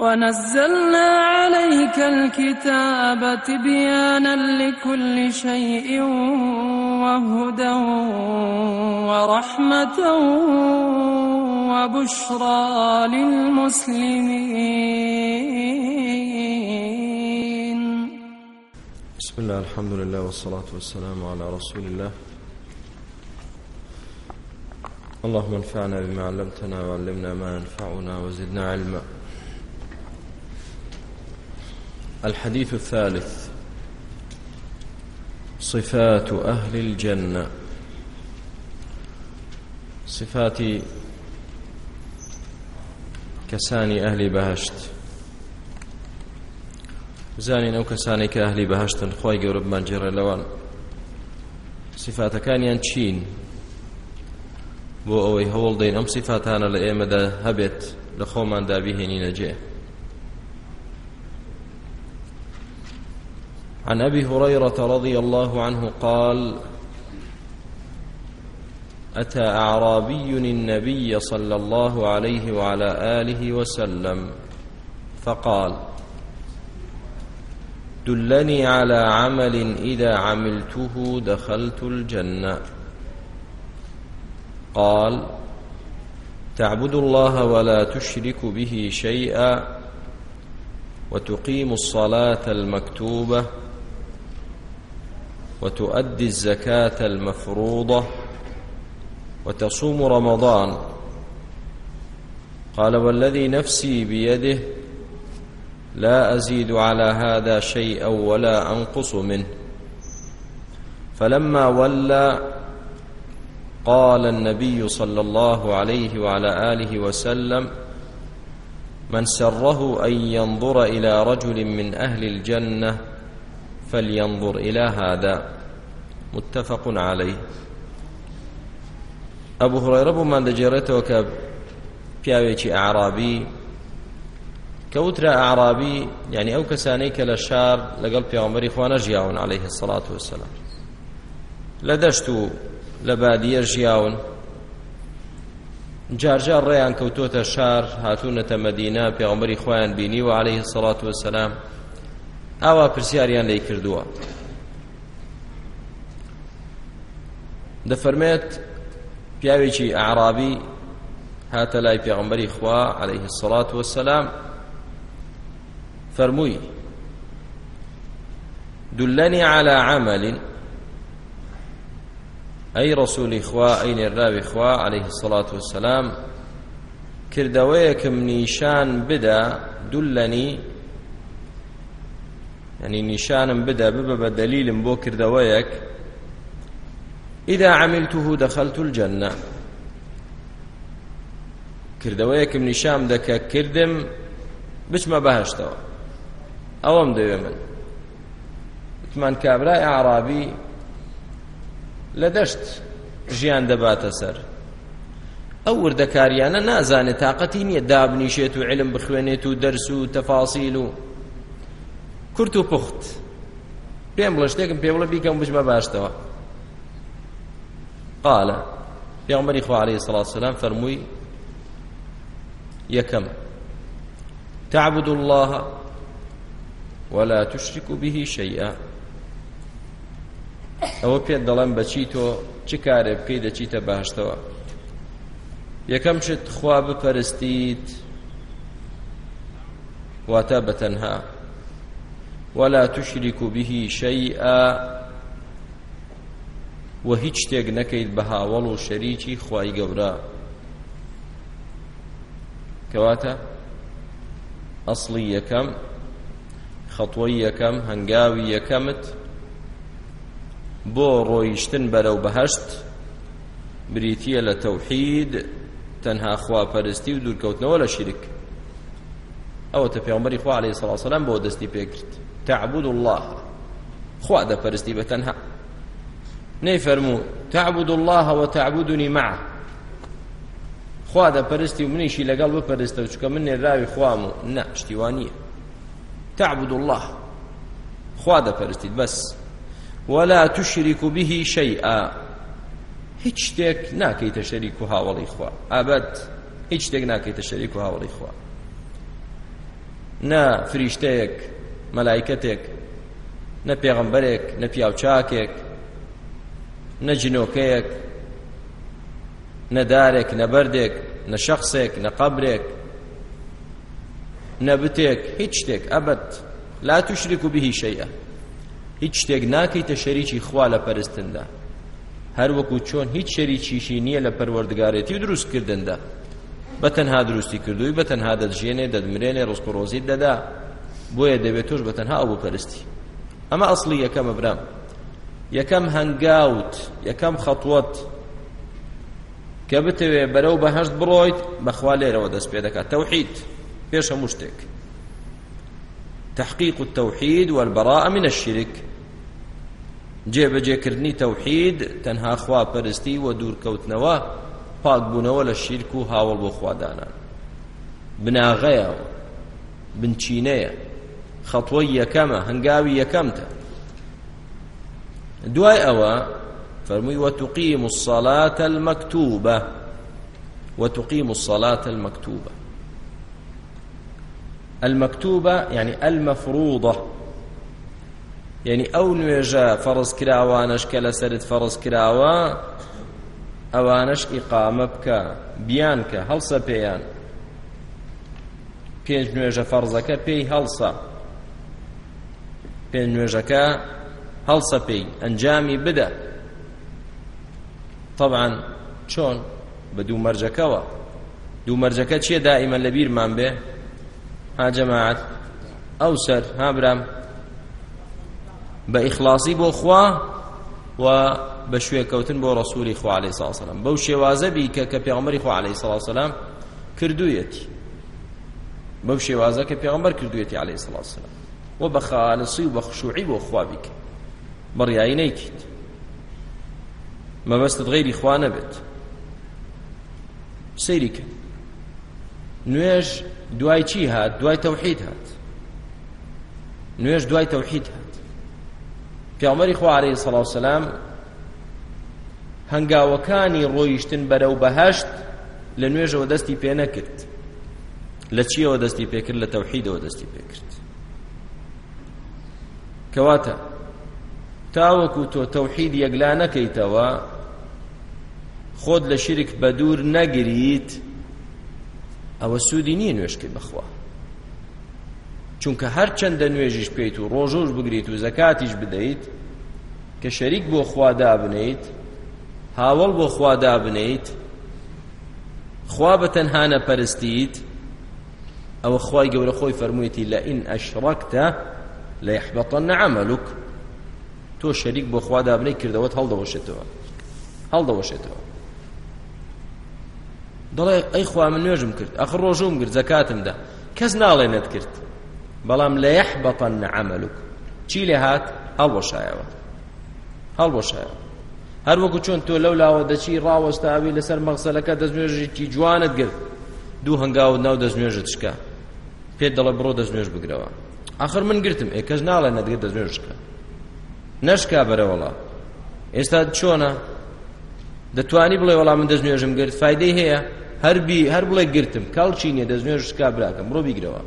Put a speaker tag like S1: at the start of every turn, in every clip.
S1: ونزلنا عليك الكتاب تبيانا لكل شيء وهدى ورحمة وبشرى للمسلمين بسم الله الحمد لله والصلاة والسلام على رسول الله اللهم انفعنا بما علمتنا وعلمنا ما ينفعنا وزدنا علما الحديث الثالث صفات أهل الجنة صفات كساني أهل بهشت زانین ئەو کەسانی کە ئەهلی بەهشتن خی گەورەمان جێڕێ لەوان سیفاتەکانیان چین بۆ ئەوەی هەوڵ دەین ئەم سیفاتانە لە ئێمەدا هەبێت لە خۆمان دابیهێنینە جێ عن أبي هريرة رضي الله عنه قال أتى أعرابي النبي صلى الله عليه وعلى آله وسلم فقال دلني على عمل إذا عملته دخلت الجنة قال تعبد الله ولا تشرك به شيئا وتقيم الصلاة المكتوبة وتؤدي الزكاة المفروضة وتصوم رمضان قال والذي نفسي بيده لا أزيد على هذا شيئا ولا أنقص منه فلما ولى قال النبي صلى الله عليه وعلى آله وسلم من سره أن ينظر إلى رجل من أهل الجنة فلينظر إلى هذا متفق عليه ئەبو هڕێرە بۆمان دەجێڕێتەوە کە پیاوێکی عرابی کەوترا عرابی یعنی ئەو کەسانەی کە لە شار لەگەڵ پیامەری خوانە ژیاون عليه سڵات وسلام لە دەشت و لە بادیە ژیاون جارجار ڕێیان کەوتۆتە شار هاتوونەتە مەدینا پیامەری خۆیان بینی و عليه سڵات وسلام ئاوا پرسیاریان لی کردووە دەفەرمێت پیاوێکی عرابی هاتە لای پێغمبەری خوا عليه الصلاة والسلام فەرمووی دلني على عمل ئەی ڕسوولی خوا ئەی نێراوی خوا عليه الصلاة والسلام کردەوەیەکم نیشان بدە دوولەنی ئەنی نیشانم بدە ببە بە دەلیلم بۆ کردەوەیەک ئیدا عملته دەخەلت الجەنە کردەوەیەکم نیشام دەکە کردم بچمە بەهشتەوە ئەوەم دەوێ من وتمان کابرای عرابی لە دەشت ژیان دەباتە سەر ئەو وردەکاریانە نازانێت تااقەتی نییە دابنیشێت و علم بخوێنێت و دەرس و تەفاسیل و کورت و پوخت پێم بڵە شتێکم پێ بڵە بیکەم بژمە باشتەوە قالە پێغمبەری خوا عەلەیهی سڵات سلام فەرمووی یەکەم تعبد الله ولا تشرك به شيئا ئەوە پێت دەڵێم بەچی تۆ چ کارێ بکەی دەچیتە باشتەوە یەکەم شت خوا بپەرستیت واتە بەتەنها ولا تشرك به شيئا و هیچ شتێک نەکەیت بە هاوڵ و شەریکی خی گەورە کەواتە ئەسڵی یەکەم خەتۆی یەکەم هەنگاوی یەکەمت بۆ ڕۆیشتن بەرەو بەهشت بریتە لە تەوحید تەنها خواپەرستی و دوورکەوتنەوە لە شیرک ئەوە تە پێمەری خوا عليه سلام بۆ دەستی پێکرد تعبد الله خوا دەپەرستی بە تەنها نەیفەرموو تعبد الله و تعبدنی معه خوا دەپەرستی و منیشی لەگەڵ بپەرستە و چکە من نێراوی خوام و نە شتیوانیە تعبد الله خوا دەپەرستیت بەس ولا تشریک به شيئا هیچ شتێک ناکەیتە شەریک و هاوڵی خوا ئابەت هیچ شتێک ناکەیتە شەریک و هاوڵی خوا نا فریشتەیەک مەلایکەتێک نە پێغمبەرێک نە پیاوچاکێک نە جنۆکەیەک نە دارێک نە بەردێک نە شەخصێک نە قەبرێک نە بتێک هیچ شتێک ئەبەت لا توشریک و بهی شەیە هیچ شتێک ناکەیتە شەریکی خوا لە پەرستندا هەر وەکو چۆن هیچ شەریکیشی نییە لە پەروەردگارێتی و دروستکردندا بەتەنها دروستی کردووی بەتەنها دەژێنێ دەدمرێنێ ڕستپۆڕۆزی دەدا بۆیە دەبێت تۆش بە تەنها ئەو بۆ پەرستی ئەمە ئەسڵی یەکەمە برام یەکەم هەنگاوت یەکەم خەتووەت کە بتەوێ بەرەو بەهشت بڕۆیت بەخوا لێرەوە دەست پێ دەکات تەوحید پێش هەموو شتێک تحقيق التوحيد والبراءة من الشرك جێبەجێکردنی تەوحید تەنها خوا پەرستی و دوورکەوتنەوە پاکبوونەوە لە شیرک و هاوڵ بۆ خوادانان بناغەیە بنچینەیە خەتوە یەکەمە هەنگاوی یەکەمتە دوای ئەوە فەرمووی وتقیم الصلاة المەکتوبە وتقیم الصلاة المەکتوبە المەکتوبە یعنی المەفروضە یعنی ئەو نوێژە فەڕز کراوانش کە لەسرت فەڕز کراوە ئەوانش ئیقامە بکە بیان کە هەڵسە پێیان پێنج نوێژە فەرزەکە پێی هەڵسە پێ نوێژەکە هەڵسە پێی ئەنجامی بدە طبعاً چۆن بە دوو مەرجەکەەوە دوو مەرجەکە چیە دائیمە لە بیرمان بێ هاجەماعات ئەو سەر هابرام بە ئیخلاصی بۆ خوا و بە شوێکەوتن بۆ ڕسووری خوا عليه ساسەلام بەو شێوازە بیکە کە پێغمەری خوا عليه سلاسەلام کردوویەتی بەو شێوازە کە پێغمبەر کردوێتی عليه سلاسەلام و بە خالصی و بە خشوعی بۆ خوا بیکە بەڕیایی نەیکیت مەبەستت غەیری خوا نەبێت سەیری کە نوێژ دوای چی هات دوای تەوحید هات نوێژ دوای تەوحید هات پیامەری خوا عەلەیهی سەڵا وسەلام هەنگاوەکانی ڕۆیشتن بەرەو بەهەشت لە نوێژەوە دەستی پێ نەکرد لە چیەوە دەستی پێکرد لە تەوحیدەوە دەستی پێکرد کەواتە تاوەکو تۆ تەوحید یەکلا نەکەیتەوە خۆت لە شرک بە دوور نەگریت ئەوە سوودی نییە نوێشکی بخوا چونکە هەرچەندە نوێژیش بکەیت و ڕۆژۆش بگریت و زەکاتیش بدەیت کە شەریک بۆ خوادا بنیت هاوڵ بۆ خوادا بنیت خوا بە تەنهانە پەرستیت ئەوە خوای گەورە خۆی فەرموویەتی لە ئین ئەشڕەکتە لە یحبەتەن عەمەلوک تۆ شەریک بۆ خوا دابنەی کردەوەت هەڵدەوەشێتەوە هەڵدەوەشێتەوە دەڵێ ئەی خوا من نوێژم کرد ئەخ ڕۆژوم کرد زەکاتمدا کەس ناڵێنت کرد بەڵام لە یحبەتەن عەمەلوک چی لێ هات هەڵوەشایەوە هەڵوەشایەوە هەر وەکو چۆن تۆ لەو لاوە دەچی ڕاوەستاوی لەسەر مەغسەلەکە دەستنوێژێکی جوانت گرت دوو هەنگاوت ناو دەستنوێژت شکە پێت دەڵە بڕۆ دەستنوێژ بگرەوە آخر من گرتم ئێکەش ناڵێ نەدگێت دەزوێن شکە نەشکا بەرەوەڵا ئێستا چۆنە دەتوانی بڵێ وەڵام من دەستنوێژم گرت فیدەی هەیە هەربی هەر بڵێ گرتم کاڵچی نیە دەستنوێژ شکا براکەم بڕۆ بیگرەوە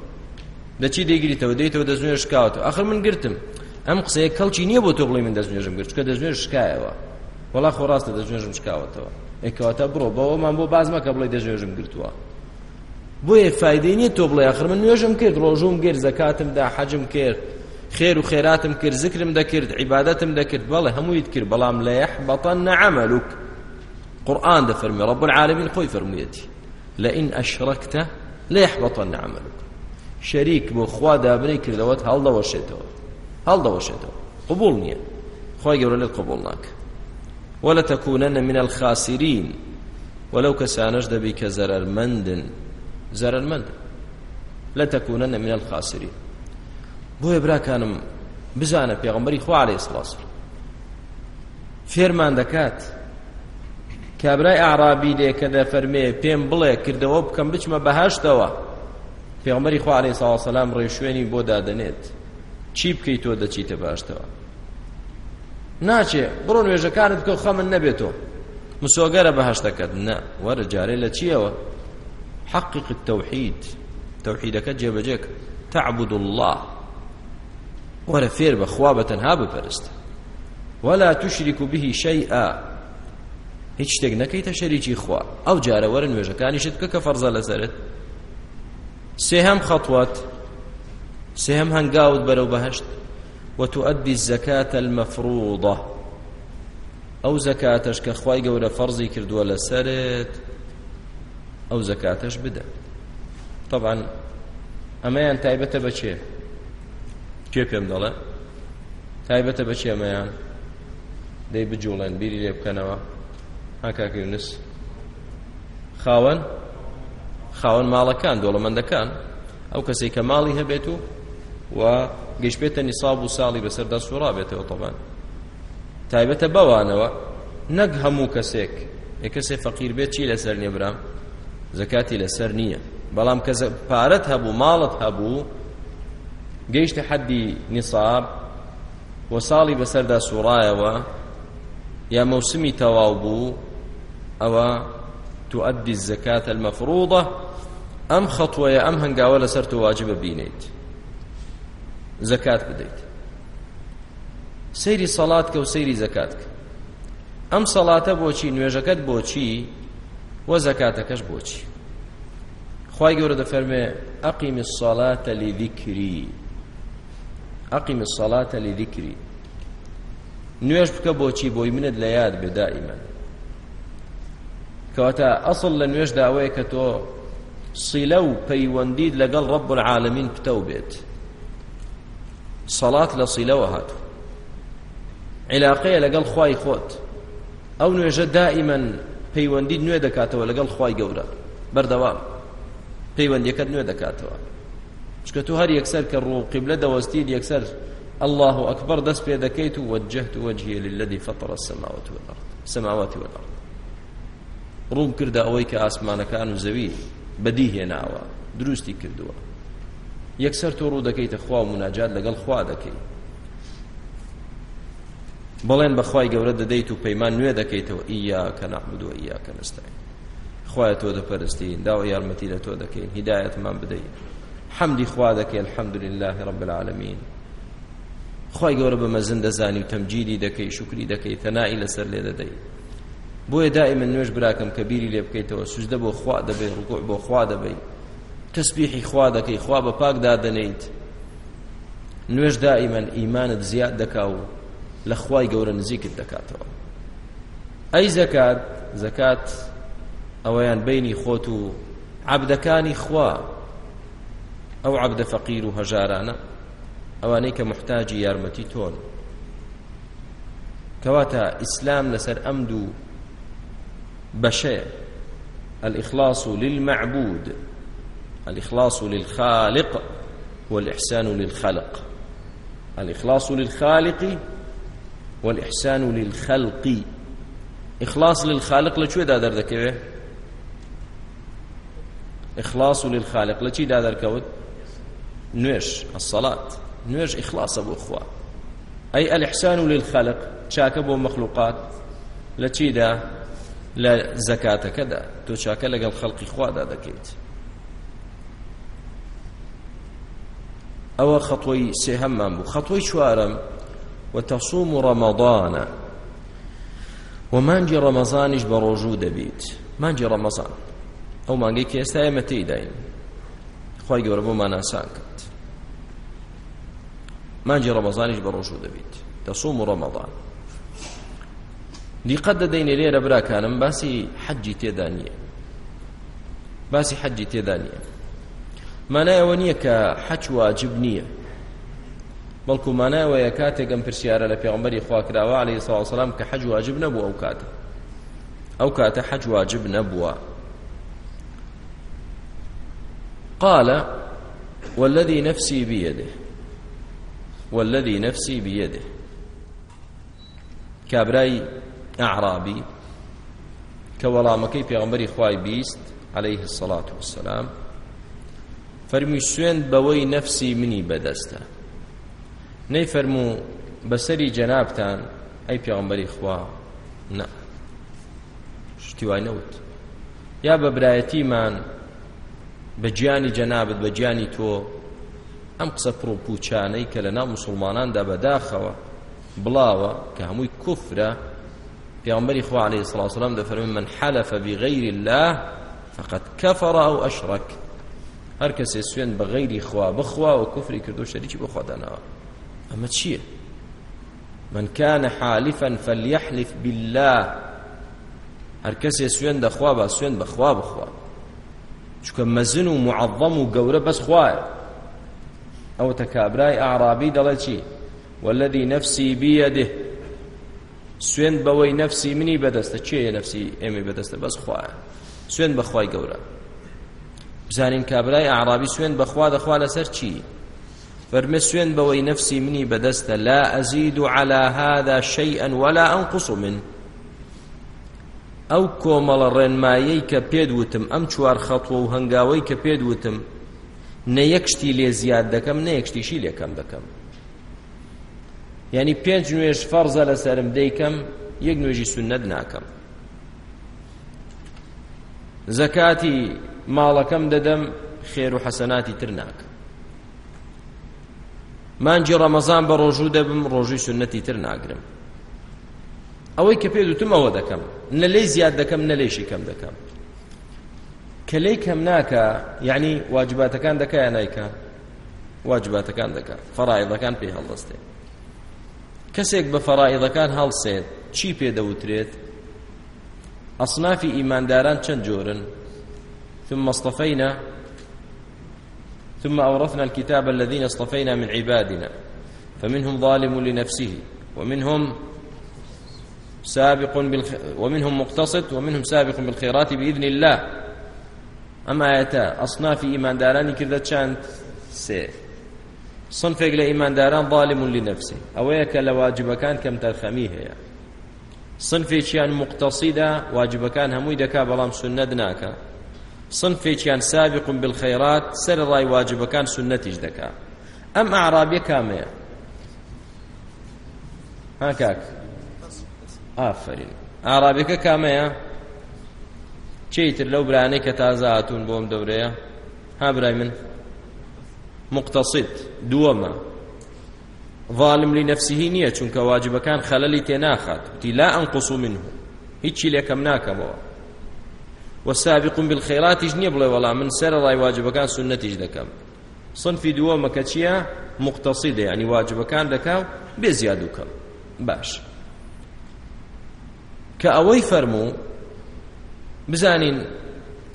S1: دەچی دەیگریتەوە دەیتەوە دەستنوێژ شکاوەوە آخر من گرتم ئەم قسەیە کەڵکی نییە بۆ تۆ بڵێ من دەستنوێژم گرت چکە دەستنوێژ شکایەوە وەڵا خۆ ڕاستە دەستنوێژم شکاوەتەوە ئێکەوەتە بڕۆ بەوەمان بۆ باز مەکە بڵێ دەستنوێژم گرتووە بۆیە فایدەی نییە تۆ بڵێ آخر من نوێژم کرد ڕۆژوم گر زەکاتم دا حەجم کرد خێر و خێراتم کرد ذکرم دەکرد عیبادەتم دەکرد بەڵێ هەموویت کرد بەڵام لە یەحبەطەنە عەمەلوک قورآن دەفەرمی رب العالمین خۆی فەرموویەتی لئن ئەشڕەکتە لە یەحبەطەنە عەمەلوک شەریک بۆ خوا دابنەی کردەوەت هەڵدەوەشێتەوە هەڵدەوەشێتەوە قبول نییە خۆی گەورە لێت قبول ناکە ولا تكونن من الخاسرين ولو كسانش دبي كزرر مندن زەرمەند لە تەکوونە من الخاسری بۆیە براکانم بزانە پێغمبەری خوا لێ سلاس فێرمان دەکات کابرای عرابی لێ کە دە فەرمێ پێم بڵێ کردەوە بکەم بچمە بەهاشتەوە پێغمبەری خوا لێ ساوەسەلام ڕێشوێنی بۆ دادەنێت چی بکەیت تۆ دەچیتە باشتەوە ناچێ بڕۆ نوێژەکانت کە خەمن نەبێتەوە مسۆگەرە بەهشتەکەت نە وەرە جارێ لە چیەوە حقق التوحيد توحيدك جێبەجێک تعبد الله وەرە فێر بەخوا بەتەنها بپەرست ولا تشرك به شيئا هیچ شتێک نەکەیتە شەریکی خوا ئەو جارە وەرە نوێژەکانیشت بکە کە فەرزە لەسەرت سێهەم خەتوات سێهەم هەنگاوت بەرەو بەهشت وتؤدي الزكاة المفروضة أو زكاة كخواي جورا فرزي كردوا لسرت ئەو زەکاتەش بدە طبعا ئەمەیان تایبەتە بەچێ کێ پێم دەڵێ تایبەتە بەچێ ئەمەیان دەی بجوڵێن بیری لێ بکەنەوە هاکاکیونس خاوەن خاوەن ماڵەکان دۆڵەمەندەکان ئەو کەسێک کە ماڵی هەبێت و و گەشتبێتە نیساب و ساڵی بەسەردا سوورا بێتەوە طبعا تایبەتە بەوانەوە نەک هەموو کەسێک کەسێک فەقیر بێت چی لەسەر نێبرام زەکاتی لەسەر نییە بەڵام کە پارەت هەبوو ماڵت هەبوو گەیشتە حەدی نیساب بۆ ساڵی بەسەردا سوڕایەوە یا مەوسمی تەواو بوو ئەوە تؤدي الزكاة المفروضة ئەم خەتوەیە ئەم هەنگاوە لەسەر تو واجبە بینیت زەکات بدەیت سەیری سەڵات کە و سەیری زەکات کە ئەم سەڵاتە بۆچی نوێژەکەت بۆچی وە زەکاتەکەش بۆچی خی گەورە دەفەرمێ ئەقیم ساڵاتە لیذیکری ئەقیم ساڵاتە لیذیکری نوێش بکە بۆچی بۆی منت لە یاد بێدائیمە کەواتە ئەسڵ لە نوێش داوەیە کە تۆ سیلە و پەیوەندید لەگەڵ ڕب العالمین پتە بێت سەڵات لە سیلەوە هات علاقەیە لەگەڵ خوای خۆت ئەو نوێژە دائیمەن پەیوەندی نوێ دەکاتەوە لەگەڵ خی گەورە بەردەوام پەیوەندیەکەت نوێ دەکاتەوە چکە تو هەر یەکسەر کە ڕوو قیبلە دەوەستید یەکسەر الله أكبر دەست پێ دەکەیت و وەجهت وجهي للذي فطر السماوات والأرض سماوات والأرض ڕوم کردە ئەوەی کە ئاسمانەکان و زەوی بەدی هێناوە دروستی کردووە یەکسەر تۆ ڕوو دەکەیتە خوا و مناجات لەگەڵ خوا دەکەیت بەڵێن بەخوای گەورە دەدەیت و پەیمان نوێ دەکەیتەوە ئیاکە نەحمدو و ئیاکە نستعین خوایە تۆ دەپەرستین داوە یارمەتی لە تۆ دەکەین هیدایەتمان بدەیت حەمدی خوا دەکەین الحەمدلله رب العالمین خی گەورە بە مەزن دەزانی و تەمجیری دەکەی شکری دەکەی تەنایی لەسەر لێ دەدەیت بۆیە دای من نوێش براکەم کە بیری لێ بکەیتەوە سوزدە بۆ خوا دەبێت ڕکوع بۆ خوا دەبیت تسبیحی خوا دەکەی خوا بە پاکدا دەنیت نوێش دائیمەن ئیمانت زیاد دەکا و لە خوای گەورە نزیکت دەکاتەوە ئەی زەکات زەکات ئەوەیان بینی خۆت و عبدەکانی خوا ئەو عبدە فەقیر و هەژارانە ئەوانەی کە محتاجی یارمەتی تۆن کەواتە ئیسلام لەسەر ئەم دوو بەشێ الإخلاص للمعبود الإخلاص للخالق والإحسان للخلق الإخلاص للخالق والإحسان للخلق إخلاص للخالق لشو دا در ذكره إخلاص للخالق لشي دا در كود نوش الصلاة نوش إخلاص أبو أخوة أي الإحسان للخلق شاكب مخلوقات لشي دا لا زكاة كذا تو شاكا لقى الخلق إخوة دا ذكيت ئەوە خەتۆی سێهەممان بوو خەتۆی چوارم وتصوم رمضان ومانجی ڕەمەزانیش بە ڕۆژوو دەبیت مانجی ڕەمەزان ئەو مانگەی کە ئێستا ئێمە تێیداین خی گەورە بۆمان ئاسان کرد مانجی ڕەمەزانیش بە ڕۆژوو دەبیت دەسوم و ڕەمەضان دیقەت دەدەینێ لێرە براکانم باسی حەجی تێدا نییە باسی حەجی تێدا نییە مانایەوە نییە کە حەج واجب نییە بەڵکو مانایەوەیە کاتێکم پرسیارە لە پێغمبەری خواکراوە عليه ساوەسەلام کە حەج واجب نەبوو ئەو کاتە ئەو کاتە حەج واجب نەبووە قال والذي نفسي بيده والذي نفسي بيده کابرای ئەعرابی کە وەڵامەکەی پێغمبەری خوای بیست عليه الصلاة والسلام فەرمی سوێن بەوەی نەفسی منی بەدەستە نەیفەرموو بەسەری جەنابتان ئەی پێغمبەری خوا نە شتی وای نەوت یا بە برایەتیمان بە گیانی جەنابەت بە گیانی تۆ ئەم قسە پڕۆپوچانەی کە لە ناو مسلماناندا بەداخەوە بڵاوە کە هەمووی کوفرە پیامبری خوا عليه الصلاة والسلام دەفەرمێن من حلف بغير الله فقد كفر او اشرك هەر کەسێ سوێن بە غەیری خوا بخوا و کوفری کردو شەریکی بەخوادانەوە ئەمە چییە من كان حالفا فليحلف بالله هەر کەسێ سوێن دەخوا بە سوێن بەخوا بخوا چکە مەزن و معظم و گەورە بەس خوایە ئەوە تەکابرای ئاعرابی دەڵێ چی والذي نفسي بيده سوێن بەوەی نفسی منی بەدەستە چێە نفسی ئێمە بەدەستە بەس خوایە سوێن بەخوای گەورە بزانین کابرای ئاعرابی سوێن بەخوا دەخوا لەسەر چی فرمي سوين بوي نفسي مني بدست لا أزيد على هذا شيئا ولا أنقص منه ئەو کۆمەڵە ڕێنمایەی کە پێدوتم ئەم چوار خەڵوە و هەنگاوەی کە پێدوتم نە یەکشتی لێ زیاد دەکەم نە یەکشتیشی لێکەم دەکەم یعنی پێنج نوێژ فەرزە لەسەرم دەیکەم یەک نوێژی سنەت ناکەم زەکاتی ماڵەکەم دەدەم خێر و حەسەناتی تر ناکەم مانجی ڕەمەزان بە ڕۆژوو دەبم ڕۆژی سنەتی تر ناگرم ئەوەی کە پێدوتم ئەوە دەکەم نە لەی زیاد دەکەم نە لێشی کەم دەکەم کە لەی کەم ناکە یعنی واجباتەکان دەکە یان نایکە واجباتەکان دەکە فەڕائیدەکان پێی هەڵدەستێ کەسێک بە فەڕائیدەکان هەڵسێت چی پێدەوترێت ئەسنافی ئیمانداران چەند جۆرن ثم مەستەفەینە ثم أورثنا الكتاب الذين اصطفينا من عبادنا فمنهم ظالم لنفسه ومنهم سابق بالخ... ومنهم مقتصد ومنهم سابق بالخيرات بإذن الله أما آياتا أصناف إيمان داران كردت شانت سي صنفك لإيمان داران ظالم لنفسه أويك لواجب كان كم ترخميه يعني. صنفێکیان مقتصیدا واجبەکان هەمووی دەکا بەڵام سنەت ناکە سنفێکیان سابقم بالخەیرات سەر ڕای واجبەکان سنەتیش دەکا ئەم ئاعرابیە کامەیە ها کاک ئافرین ئاعرابیەکە کامەیە چیتر لەو برانەی کە تازە هاتوون بۆم دەورەیە ها برای من مقتصد دووەمە ظالم لنفسه نییە چونکە واجبەکان خەلەلی تێناخات وتی لا ئەنقص منه هیچی لێکەم ناکەمەوە وەسابقم بالخێڵاتیش نییە بڵێ وەڵام من سەر ڕای واجبەکان سنەتیش دەکەم سنفی دووەمەکە چییە مقتەسی دە ینی واجبەکان دەکاو بێ زیاد وکەم باش کە ئەوەی فەرموو بزانین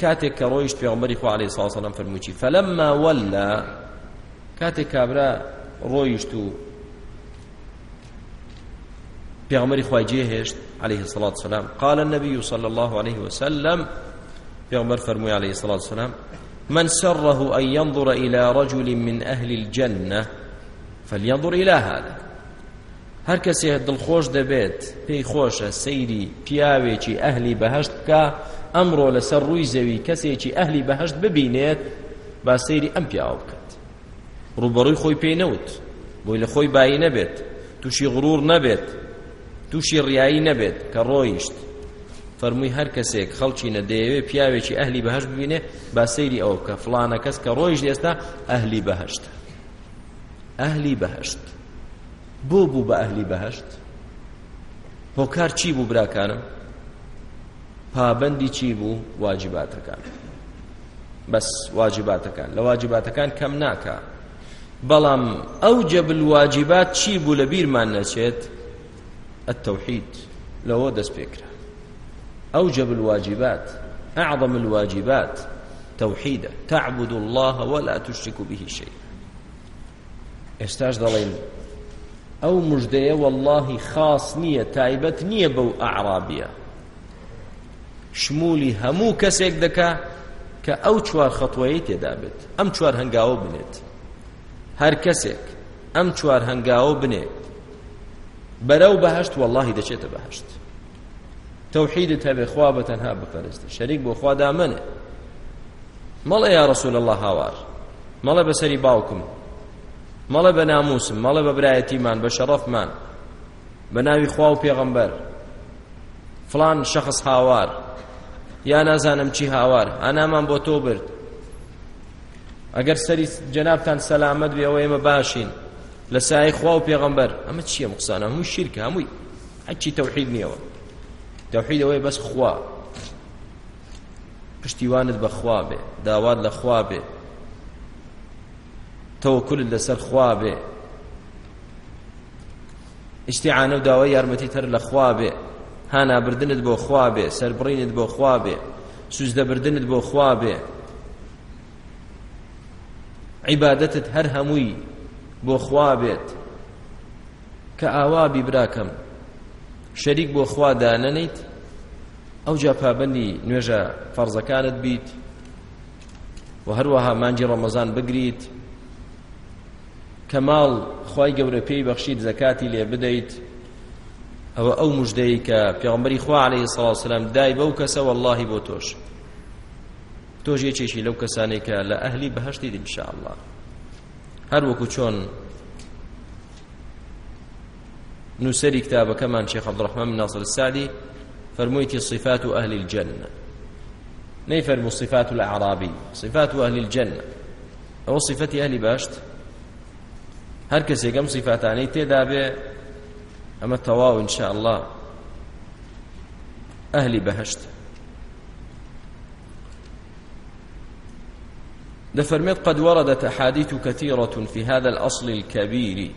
S1: کاتێک کە ڕۆیشت پێغمبەری خوا عليه الصلاة والسلام فرموچی فلما ولا کاتێک کابرا ڕۆیشت و پێغمبەری خوا جێهێشت عليه الصلاة والسلام قال النبي صلى الله عليه وسلم پیامبر فرموی علیه الصلاة والسلام من سره أن ينظر إلى رجل من أهل الجنة فلينظر إلى هذا هەر کەسێ دڵخۆش دەبێت پێی خۆشە سەیری پیاوێکی ئەهلی بەهشت بکە ئەمڕۆ لەسەر ڕووی زەوی کەسێکی ئەهلی بەهشت ببینێت با سەیری ئەم پیاوە بکات ڕوبەڕووی خۆی پێی نەوت بۆی لە خۆی بایی نەبێت تووشی غرور نەبێت تووشی ڕیایی نەبێت کە ڕۆیشت فەرمووی هەر کەسێک خەڵکی نەدەیەوێ پیاوێکی ئەهلی بەهشت ببینێ با سەیری ئەوە بکە فڵانە کەس کە ڕۆیش ئێستا ئەهلی بەهشت ئەهلی بەهشت بۆ بوو بە ئەهلی بەهشت هۆکار چی بوو براکانم پابەندی چی بوو واجباتەکان بەس واجباتەکان لە واجباتەکان کەم ناکە بەڵام ئەو جەبل واجبات چی بوو لە بیرمان نەچێت ئەتەوحید لەوە دەست پێکرا أوجب الواجبات أعظم الواجبات توحيدا تعبد الله ولا تشرك به شيئا ئێستاش دەڵێن ئەو مژدەیە واللهی خاص نییە تایبەت نییە بەو ئەعرابە شمولی هەموو کەسێک دەکا کە ئەو چوار خەتوەیە تێدابێت ئەم چوار هەنگاوە بنێت هەر کەسێک ئەم چوار هەنگاوە بنێت بەرەو بەهشت واللهی دەچێتە بەهشت تەوحیدت هەبێ خوا بەتەنها بپەرستی شەریک بۆ خوا دامەنێ مەڵێ یا ڕسول الله هاوار مەڵە بەسەری باوکم مەڵە بە ناموسم مەڵە بە برایەتیمان بە شەڕەفمان بە ناوی خوا و پێغەمبەر فلان شخص هاوار یا نازانم چی هاوار ئانامان بۆ تۆ برد ئەگەر سەری جەنابتان سەلامەت بێ ئەوە ئێمە باشین لە سای خوا و پێغەمبەر ئەمە چییە مقسانە هەموو شیرکە هەمووی هەچی تەوحید نیەوە تەوحید ئەوەیە بەس خوا پشتیوانت بە خوا بێ داوات لە خوا بێ تەوەکلت لەسەر خوا بێ ئیشتیعانە و داوای یارمەتی تر لە خوا بێ هانابردنت بۆ خوا بێ سەربڕینت بۆ خوا بێ سوزدەبردنت بۆ خوا بێ عیبادەتت هەر هەمووی بۆ خوا بێت کە ئاوا بیبراکەم شەریک بۆ خوا دانەنیت ئەو جا پابندی نوێژە فەرزەکانت بیت و هەروەها مانجی ڕەمەزان بگریت کەماڵ خی گەورە پێی بەخشید زەکاتی لێ بدەیت ئەوە ئەو مژدەی کە پێغمبەری خوا عليه سلام دای بەو کەسە واللهی بۆ تۆش تۆش یەکێکی لەو کەسانێک کە لە ئەهلی بەهشتی ئینشاء الله هەر وەکو چۆن نووسری کتابەکەمان شێخ عەبدڕەحمان ناصر السعدی فرمويتي صفات أهل الجنة نيفر صفات الأعرابي صفات أهل الجنة أو صفة أهل باشت هر کسی کم صفاتانی تێدا بێ ئەمە تەواو انشاء الله ئەهلی بەهشت دەفەرمێت قد وردت أحاديث كثيرة في هذا الأصل الكبير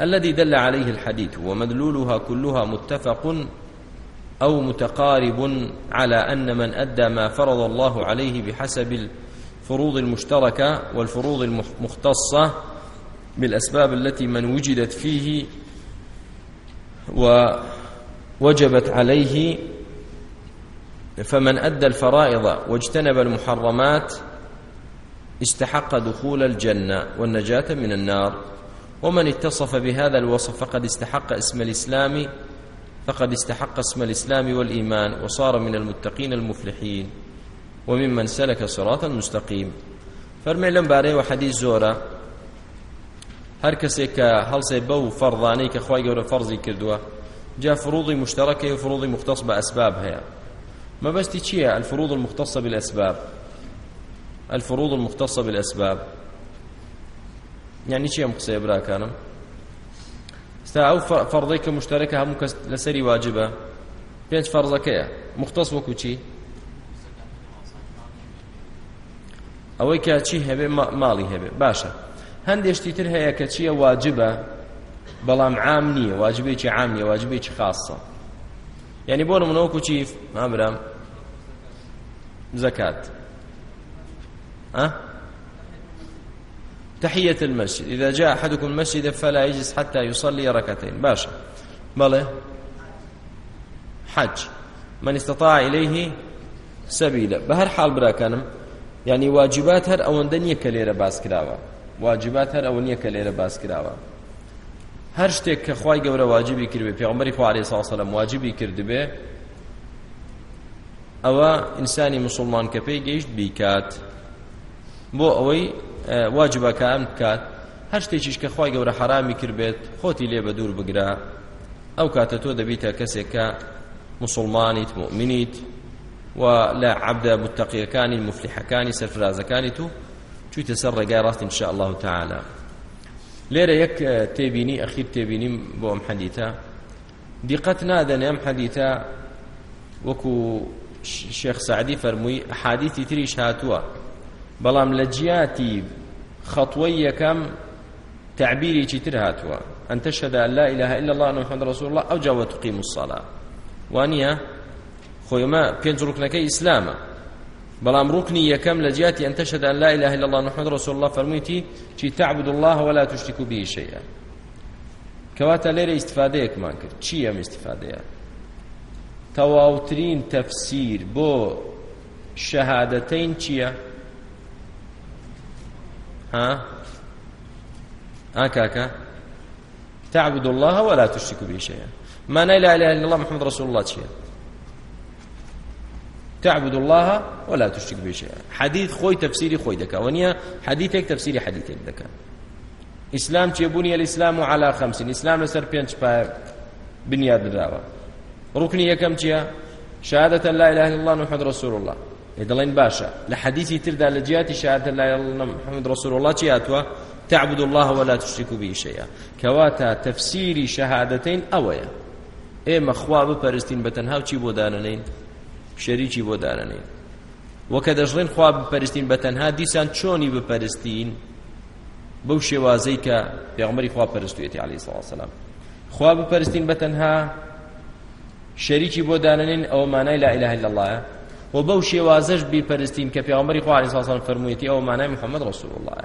S1: الذي دل عليه الحديث ومدلولها كلها متفق أو متقارب على أن من أدى ما فرض الله عليه بحسب الفروض المشتركة والفروض المختصة بالأسباب التي من وجدت فيه ووجبت عليه فمن أدى الفرائض واجتنب المحرمات استحق دخول الجنة والنجاة من النار ومن اتصف بهذا الوصف فقد استحق اسم الإسلام فقد استحق اسم الإسلام والإيمان وصار من المتقين المفلحين وممن سلك صراطا مستقيم فەرمێ لەم بارەیەوە حەدیث زۆرە هەر کەسێک کە هەڵسێ بەو فەرزانەی کە خی گەورە فەرزی کردووە جا فروضی مشتەکەی و فروضی مختص بە ئەسباب هەیە مەبەستی چییە الفروض المختصة بالأسباب الفروض المختصة بالأسباب یعنی چی ئەم قسەیە براکانم ستا ئەو فەرضەی کە مشتەرەکە هەموو کەس لەسەری واجبە پێنج فەرزەکەیە مختص وەکو چی ئەوەی کە چی هەبێ ماڵی هەبێ باشە هەندێشتی تر هەیە کە چییە واجبە بەڵام عام نییە واجبێکی عام نیە واجبێکی خاصە یعنی بۆ نمونەوە کوچی مامرام زەکات ئە تحية المسجد إذا جاء أحدكم المسجد فلا يجلس حتى يصلي ركعتين باشا بلى حج من استطاع إليه سبيلا بهر حال براكانم يعني واجبات هر أو دنيا كليرة باس كراوة واجبات هر أو نية كليرة باس كراوة هر شتێک کە خی گەورە واجبی کردێ پێغمبەری خوارێ ساسەلم واجبی کردبێ ئەوە ئینسانی مسلمان کە پێی گەیشت بیکات بۆ ئەوەی واجبەکە ئەم بکات هەر شتێکیش کە خی گەورە حرامی کردبێت خۆتی لێ بە دوور بگرا ئەو کاتە تۆ دەبیتە کەسێکە مسلمانیت مؤمنیت و لە عبدە متتەقیەکانی مفلیحەکانی سەرفرازەکانی تو چویتە سەر ڕێگای ڕاست انشاء الله تعالى لێرە یەک تێبینی ئەخیر تێبینیم بۆ ئەم حەدیتە دیقەت نادەن ئەم حەدیتە وەکو شێخ سعدی فەرمووی حادیتی تریش هاتووە بەڵام لە جیاتی خەتوەی یەکەم تعبیرێکی تر هاتووە ئەن تەشهدا لا إله إلا الله محمد رسول الله ئەو جاوە تقیم الصلاة وانە خۆیمە پێنج ڕوکنەکەی ئیسلامە بەڵام ڕوکنی یەکەم لە جیاتی ئەن تەشهدا لا إله إلا الله محمد رسول الله فەرموویتی چی تعبد الله ولا تشرك به شيئا کەواتە لێرە ئیسفادەیەکمان کرد چی ئەم ئیسفادەیە تەواوترین تەفسیر بۆ شەهادەتەین چییە؟ ها ها كاكا تعبد الله ولا تشرك به شيئا ما لا اله الا الله محمد رسول الله شيئا تعبد الله ولا تشرك به شيئا حديث خوي تفسيري خوي دكا ونيا حديثك تفسيري حديثك دكا اسلام چه بني الاسلام على خمس اسلام لسر پنج پا بنياد دراوا ركن يكم چيا شهادة لا اله الا الله محمد رسول الله دەڵێن باشە لە حەدیثی تردا لە جیاتی شاهدە لا محمد رسول الله چی هاتووە تعبد الله ولا تشرك به شيئا کەواتە تەفسیری شەهادەتین ئەوەیە ئێمە خوا بپەرستین بە تەنها چی بۆ دانەنین شەریکی بۆ دانەنین وەکە دەژڵێن خوا بپەرستین بە تەنها دیسان چۆنی بپەرستین بەو شێوازەی کە پێغمەری خوا پەرستوێتی علی سلام خوا بپەرستین بە تەنها شەریکی بۆ دانەنین ئەوە مانای لا ئیلاهە لەڵایە و بەو شێوازەش بیپەرستیم کە پیامەری خوارد ساسان فەرموویەتی ئەو مانای محەممەد ڕسول الله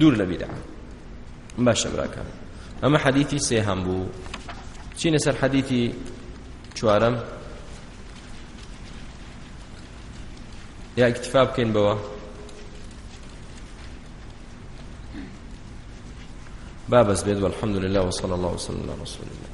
S1: دوور لە بیدا باشە براکەم ئەمە حەدیتی سێهەم بوو چینە سەر حەدیتی چوارەم یا ئیکتفا بکەین بەوە بابس بيد والحمد لله وصلى الله وسلم على رسول الله